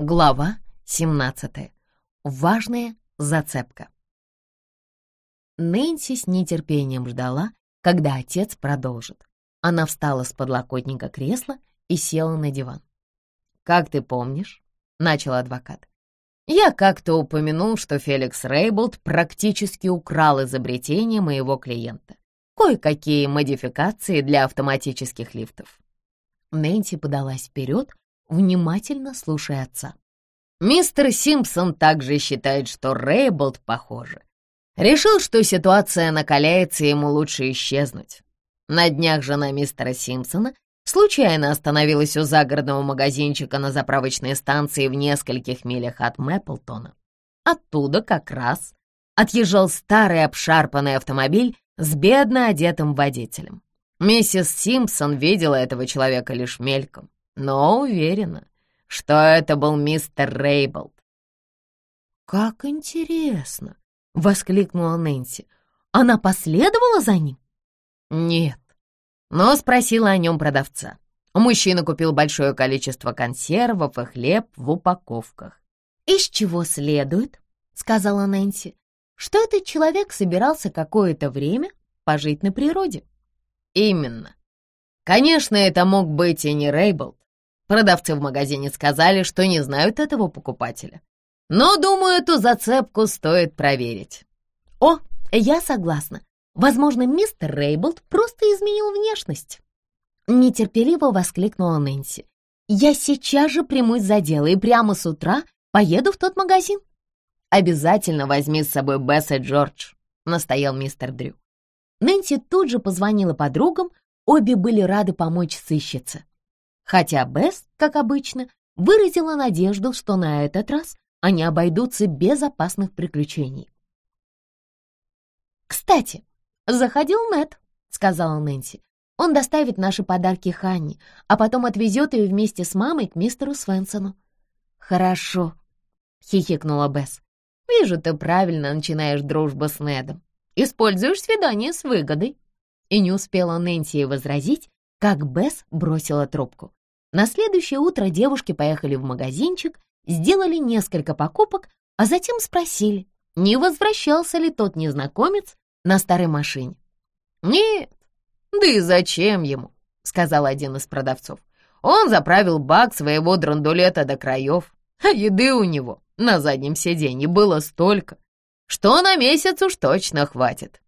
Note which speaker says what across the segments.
Speaker 1: Глава 17. Важная зацепка. Нэнси с нетерпением ждала, когда отец продолжит. Она встала с подлокотника кресла и села на диван. «Как ты помнишь?» — начал адвокат. «Я как-то упомянул, что Феликс Рейболд практически украл изобретение моего клиента. Кое-какие модификации для автоматических лифтов». Нэнси подалась вперед, внимательно слушая отца. Мистер Симпсон также считает, что Рейболд, похоже, решил, что ситуация накаляется, и ему лучше исчезнуть. На днях жена мистера Симпсона случайно остановилась у загородного магазинчика на заправочной станции в нескольких милях от Мэпплтона. Оттуда как раз отъезжал старый обшарпанный автомобиль с бедно одетым водителем. Миссис Симпсон видела этого человека лишь мельком но уверена, что это был мистер Рейболд.
Speaker 2: «Как интересно!» — воскликнула Нэнси. «Она последовала за ним?»
Speaker 1: «Нет, но спросила о нем продавца. Мужчина купил большое количество консервов и хлеб в упаковках.
Speaker 2: «Из чего следует, — сказала Нэнси, — что этот человек собирался какое-то время пожить на природе?»
Speaker 1: «Именно. Конечно, это мог быть и не Рейболд, Продавцы в магазине сказали, что не знают этого покупателя. Но, думаю, эту зацепку стоит проверить.
Speaker 2: О, я согласна. Возможно, мистер Рейблд просто изменил внешность. Нетерпеливо воскликнула Нэнси. Я сейчас же примусь за дело и прямо с утра поеду в тот магазин.
Speaker 1: Обязательно возьми с собой Бесс и Джордж, настоял мистер Дрю.
Speaker 2: Нэнси тут же позвонила подругам, обе были рады помочь сыщице хотя Бесс, как обычно, выразила надежду, что на этот раз они обойдутся без опасных приключений. «Кстати, заходил Нед», — сказала Нэнси. «Он доставит наши подарки Ханни, а потом отвезет ее вместе с мамой к мистеру Свенсону».
Speaker 1: «Хорошо», — хихикнула Бесс. «Вижу, ты правильно начинаешь дружбу с Недом. Используешь свидание с выгодой». И не успела Нэнси возразить, как Бесс бросила трубку. На следующее утро девушки поехали в магазинчик, сделали несколько покупок, а затем спросили, не возвращался ли тот незнакомец на старой машине. «Нет, да и зачем ему?» — сказал один из продавцов. «Он заправил бак своего драндулета до краев, а еды у него на заднем сиденье было столько, что на месяц уж точно хватит».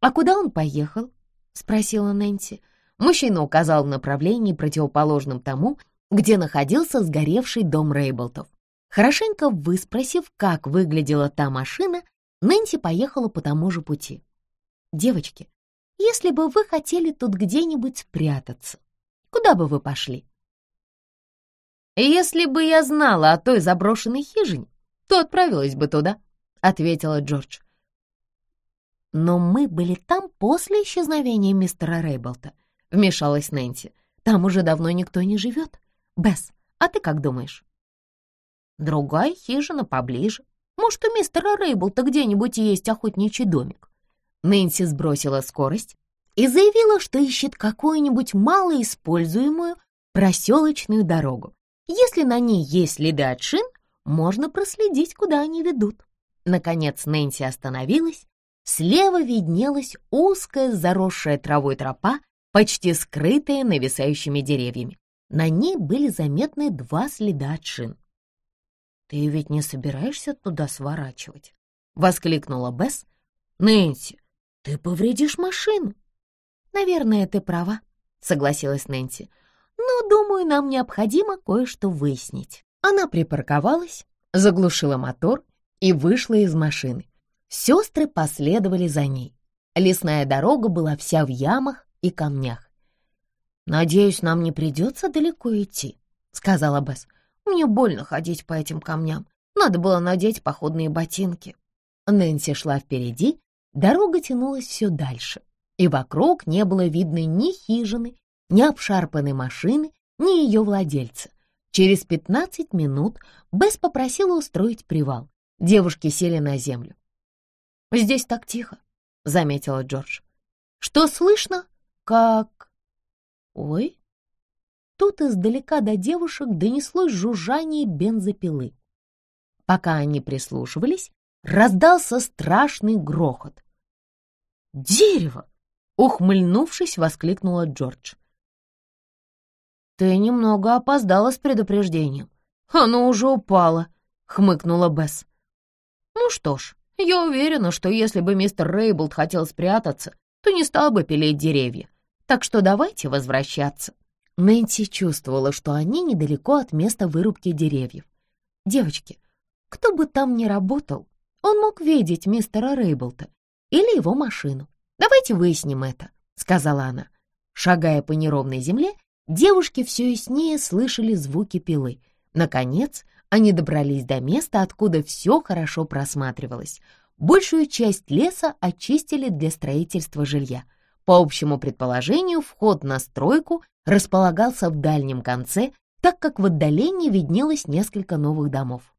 Speaker 2: «А куда он поехал?» — спросила Нэнси. Мужчина указал в направлении, противоположном тому, где находился сгоревший дом Рейблтов. Хорошенько выспросив, как выглядела та машина, Нэнси поехала по тому же пути. «Девочки, если бы вы хотели тут где-нибудь спрятаться, куда бы вы пошли?»
Speaker 1: «Если бы я знала о той заброшенной хижине, то отправилась бы туда», — ответила Джордж.
Speaker 2: «Но мы были там после исчезновения мистера Рейблта», вмешалась Нэнси. «Там уже давно никто не живет. Бесс, а ты как думаешь?»
Speaker 1: «Другая хижина поближе. Может, у мистера Рейблта где-нибудь есть охотничий домик?»
Speaker 2: Нэнси сбросила скорость и заявила, что ищет какую-нибудь малоиспользуемую проселочную дорогу. Если на ней есть следы от шин, можно проследить, куда они ведут. Наконец Нэнси остановилась. Слева виднелась узкая заросшая травой тропа почти скрытая нависающими деревьями. На ней были заметны два следа от шин.
Speaker 1: «Ты ведь не собираешься туда сворачивать?»
Speaker 2: — воскликнула Бесс. «Нэнси, ты повредишь машину». «Наверное, ты права», — согласилась Нэнси. «Но, думаю, нам необходимо кое-что выяснить». Она припарковалась, заглушила мотор и вышла из машины. Сестры последовали за ней. Лесная дорога была вся в ямах и камнях.
Speaker 1: «Надеюсь, нам не придется далеко идти», — сказала Бесс. «Мне больно ходить по этим камням. Надо было надеть походные ботинки».
Speaker 2: Нэнси шла впереди, дорога тянулась все дальше, и вокруг не было видно ни хижины, ни обшарпанной машины, ни ее владельца. Через пятнадцать минут Бесс попросила устроить привал. Девушки сели на землю.
Speaker 1: «Здесь так тихо», — заметила Джордж.
Speaker 2: «Что слышно?» Как...
Speaker 1: Ой,
Speaker 2: Тут издалека до девушек донеслось жужжание бензопилы. Пока они прислушивались, раздался страшный грохот. «Дерево!» — ухмыльнувшись, воскликнула Джордж. «Ты немного опоздала с предупреждением. Оно уже упало», — хмыкнула Бесс. «Ну что ж, я уверена, что если бы мистер Рейблд хотел спрятаться, то не стал бы пилить деревья. Так что давайте возвращаться». Нэнси чувствовала, что они недалеко от места вырубки деревьев. «Девочки, кто бы там ни работал, он мог видеть мистера Рейблта или его машину. Давайте выясним это», — сказала она. Шагая по неровной земле, девушки все яснее слышали звуки пилы. Наконец, они добрались до места, откуда все хорошо просматривалось. Большую часть леса очистили для строительства жилья. По общему предположению, вход на стройку располагался в дальнем конце, так как в отдалении виднелось несколько новых домов.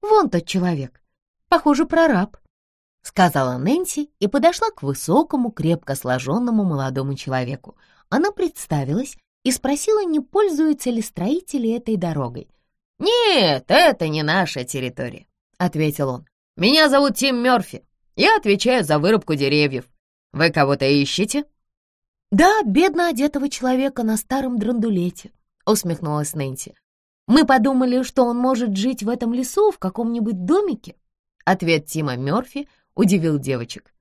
Speaker 2: «Вон тот человек, похоже, прораб», — сказала Нэнси и подошла к высокому, крепко сложенному молодому человеку. Она представилась и спросила, не пользуются ли строители этой дорогой.
Speaker 1: «Нет, это не наша территория», — ответил он. «Меня зовут Тим Мёрфи. Я отвечаю за вырубку деревьев. Вы кого-то ищете?»
Speaker 2: «Да, бедно одетого человека на старом драндулете», — усмехнулась Нэнси. «Мы подумали, что он может жить в этом лесу в каком-нибудь домике». Ответ Тима Мёрфи удивил девочек.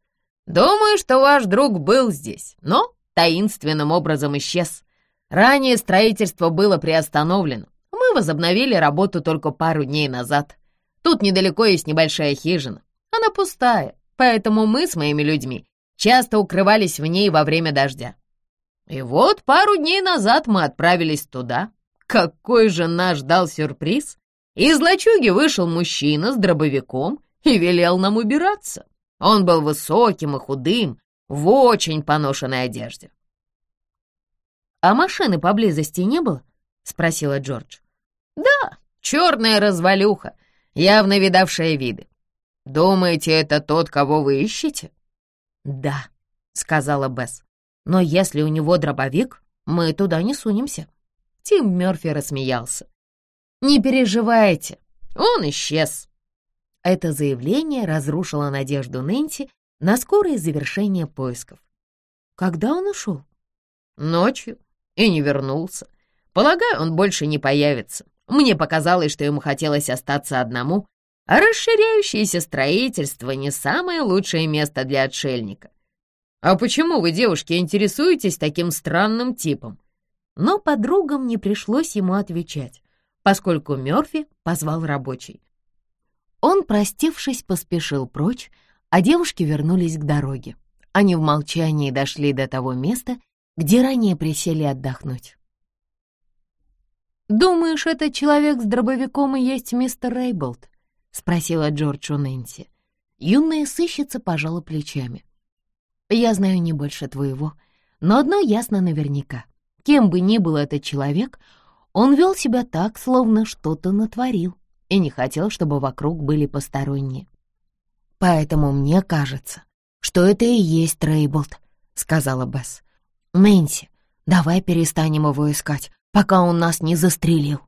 Speaker 1: «Думаю, что ваш друг был здесь, но таинственным образом исчез. Ранее строительство было приостановлено. Мы возобновили работу только пару дней назад. Тут недалеко есть небольшая хижина. Она пустая, поэтому мы с моими людьми часто укрывались в ней во время дождя. И вот пару дней назад мы отправились туда. Какой же нас ждал сюрприз! Из лачуги вышел мужчина с дробовиком и велел нам убираться. Он был высоким и худым, в очень поношенной одежде.
Speaker 2: «А машины поблизости не было?» — спросила Джордж.
Speaker 1: «Да, черная развалюха, явно видавшая виды. Думаете, это тот, кого вы ищете?»
Speaker 2: «Да», — сказала Бесс. «Но если у него дробовик, мы туда не сунемся». Тим Мёрфи рассмеялся. «Не переживайте, он исчез. Это заявление разрушило надежду Нэнси на скорое завершение поисков. Когда он ушел?
Speaker 1: Ночью и не вернулся. Полагаю, он больше не появится. Мне показалось, что ему хотелось остаться одному, расширяющееся строительство не самое лучшее место для отшельника. А почему вы, девушки, интересуетесь таким странным типом?
Speaker 2: Но подругам не пришлось ему отвечать, поскольку Мёрфи позвал рабочий. Он, простившись, поспешил прочь, а девушки вернулись к дороге. Они в молчании дошли до того места, где ранее присели отдохнуть. «Думаешь, этот человек с дробовиком и есть мистер Рейболд?» — спросила Джордж у Нэнси. Юная сыщица пожала плечами. «Я знаю не больше твоего, но одно ясно наверняка. Кем бы ни был этот человек, он вел себя так, словно что-то натворил и не хотел, чтобы вокруг были посторонние. «Поэтому мне кажется, что это и есть Трейблд», — сказала Бесс. «Нэнси, давай перестанем его искать, пока он нас не застрелил».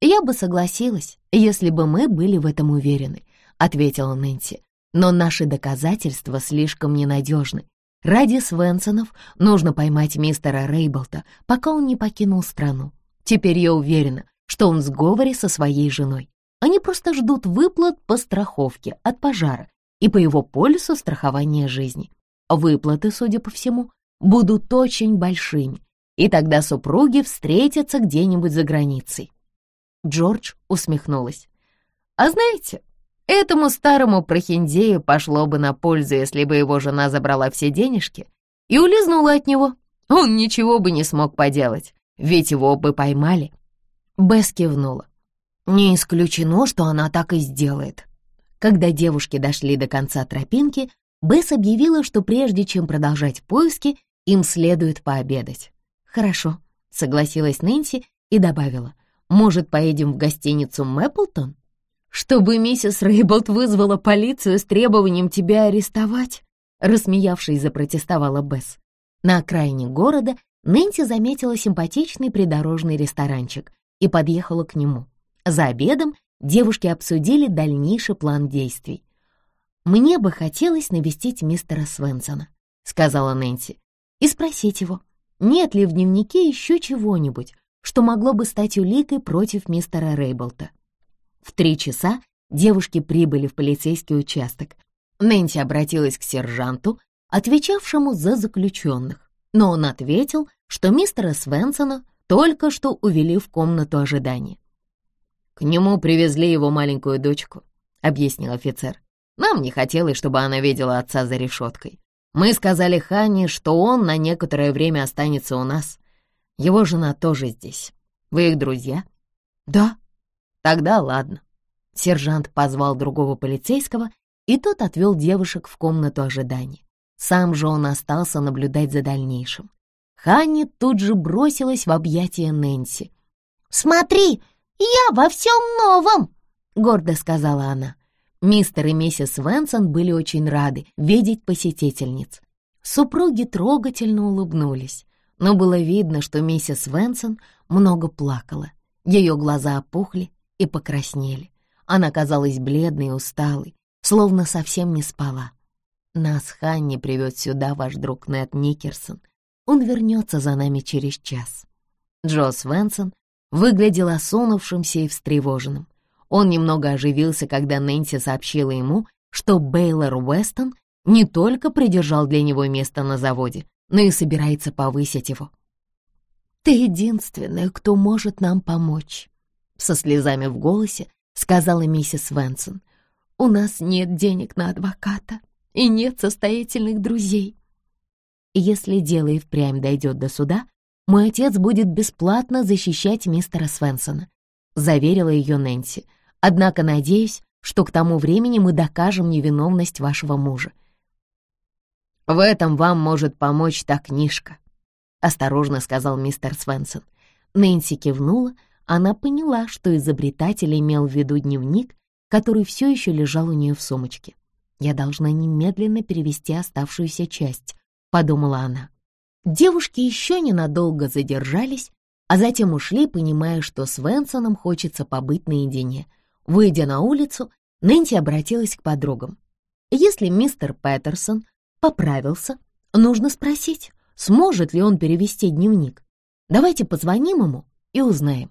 Speaker 2: «Я бы согласилась, если бы мы были в этом уверены», — ответила Нэнси. «Но наши доказательства слишком ненадежны. Ради Свенсонов нужно поймать мистера Рейблта, пока он не покинул страну. Теперь я уверена, что он в сговоре со своей женой. Они просто ждут выплат по страховке от пожара и по его полису страхования жизни. Выплаты, судя по всему, будут очень большими, и тогда супруги встретятся где-нибудь за границей. Джордж усмехнулась. «А знаете, этому старому прохиндею пошло бы на пользу, если бы его жена забрала все денежки и улизнула от него. Он ничего бы не смог поделать, ведь его бы поймали». Бесс кивнула. Не исключено, что она так и сделает. Когда девушки дошли до конца тропинки, Бесс объявила, что прежде чем продолжать поиски, им следует пообедать. «Хорошо», — согласилась Нэнси и добавила, «может, поедем в гостиницу Мэпплтон?» «Чтобы миссис Рейболт вызвала полицию с требованием тебя арестовать?» Рассмеявшись, запротестовала Бесс. На окраине города Нэнси заметила симпатичный придорожный ресторанчик и подъехала к нему. За обедом девушки обсудили дальнейший план действий. «Мне бы хотелось навестить мистера Свенсона», — сказала Нэнси, «и спросить его, нет ли в дневнике еще чего-нибудь, что могло бы стать уликой против мистера Рейблта. В три часа девушки прибыли в полицейский участок. Нэнси обратилась к сержанту, отвечавшему за заключенных, но он ответил, что мистера Свенсона только что увели в комнату ожидания. «К нему привезли его маленькую дочку», — объяснил офицер. «Нам не хотелось, чтобы она видела отца за решеткой. Мы сказали Ханне, что он на некоторое время останется у нас. Его жена тоже здесь. Вы их друзья?» «Да». «Тогда ладно». Сержант позвал другого полицейского, и тот отвел девушек в комнату ожидания. Сам же он остался наблюдать за дальнейшим. Ханни тут же бросилась в объятия Нэнси. «Смотри, я во всем новом!» — гордо сказала она. Мистер и миссис Венсон были очень рады видеть посетительниц. Супруги трогательно улыбнулись, но было видно, что миссис Венсон много плакала. Ее глаза опухли и покраснели. Она казалась бледной и усталой, словно совсем не спала. «Нас Ханни привет сюда ваш друг Нед Никерсон. Он вернется за нами через час». Джо Свенсон выглядел осунувшимся и встревоженным. Он немного оживился, когда Нэнси сообщила ему, что Бейлор Уэстон не только придержал для него место на заводе, но и собирается повысить его. «Ты единственная, кто может нам помочь», — со слезами в голосе сказала миссис Венсон. «У нас нет денег на адвоката и нет состоятельных друзей. Если дело и впрямь дойдет до суда, мой отец будет бесплатно защищать мистера Свенсона», — заверила ее Нэнси. Однако надеюсь, что к тому времени мы докажем невиновность вашего мужа. В этом вам может помочь та книжка, — осторожно сказал мистер Свенсон. Нэнси кивнула, она поняла, что изобретатель имел в виду дневник, который все еще лежал у нее в сумочке. «Я должна немедленно перевести оставшуюся часть», — подумала она. Девушки еще ненадолго задержались, а затем ушли, понимая, что с Венсоном хочется побыть наедине — Выйдя на улицу, Нэнси обратилась к подругам. Если мистер Петерсон поправился, нужно спросить, сможет ли он перевести дневник. Давайте позвоним ему и узнаем.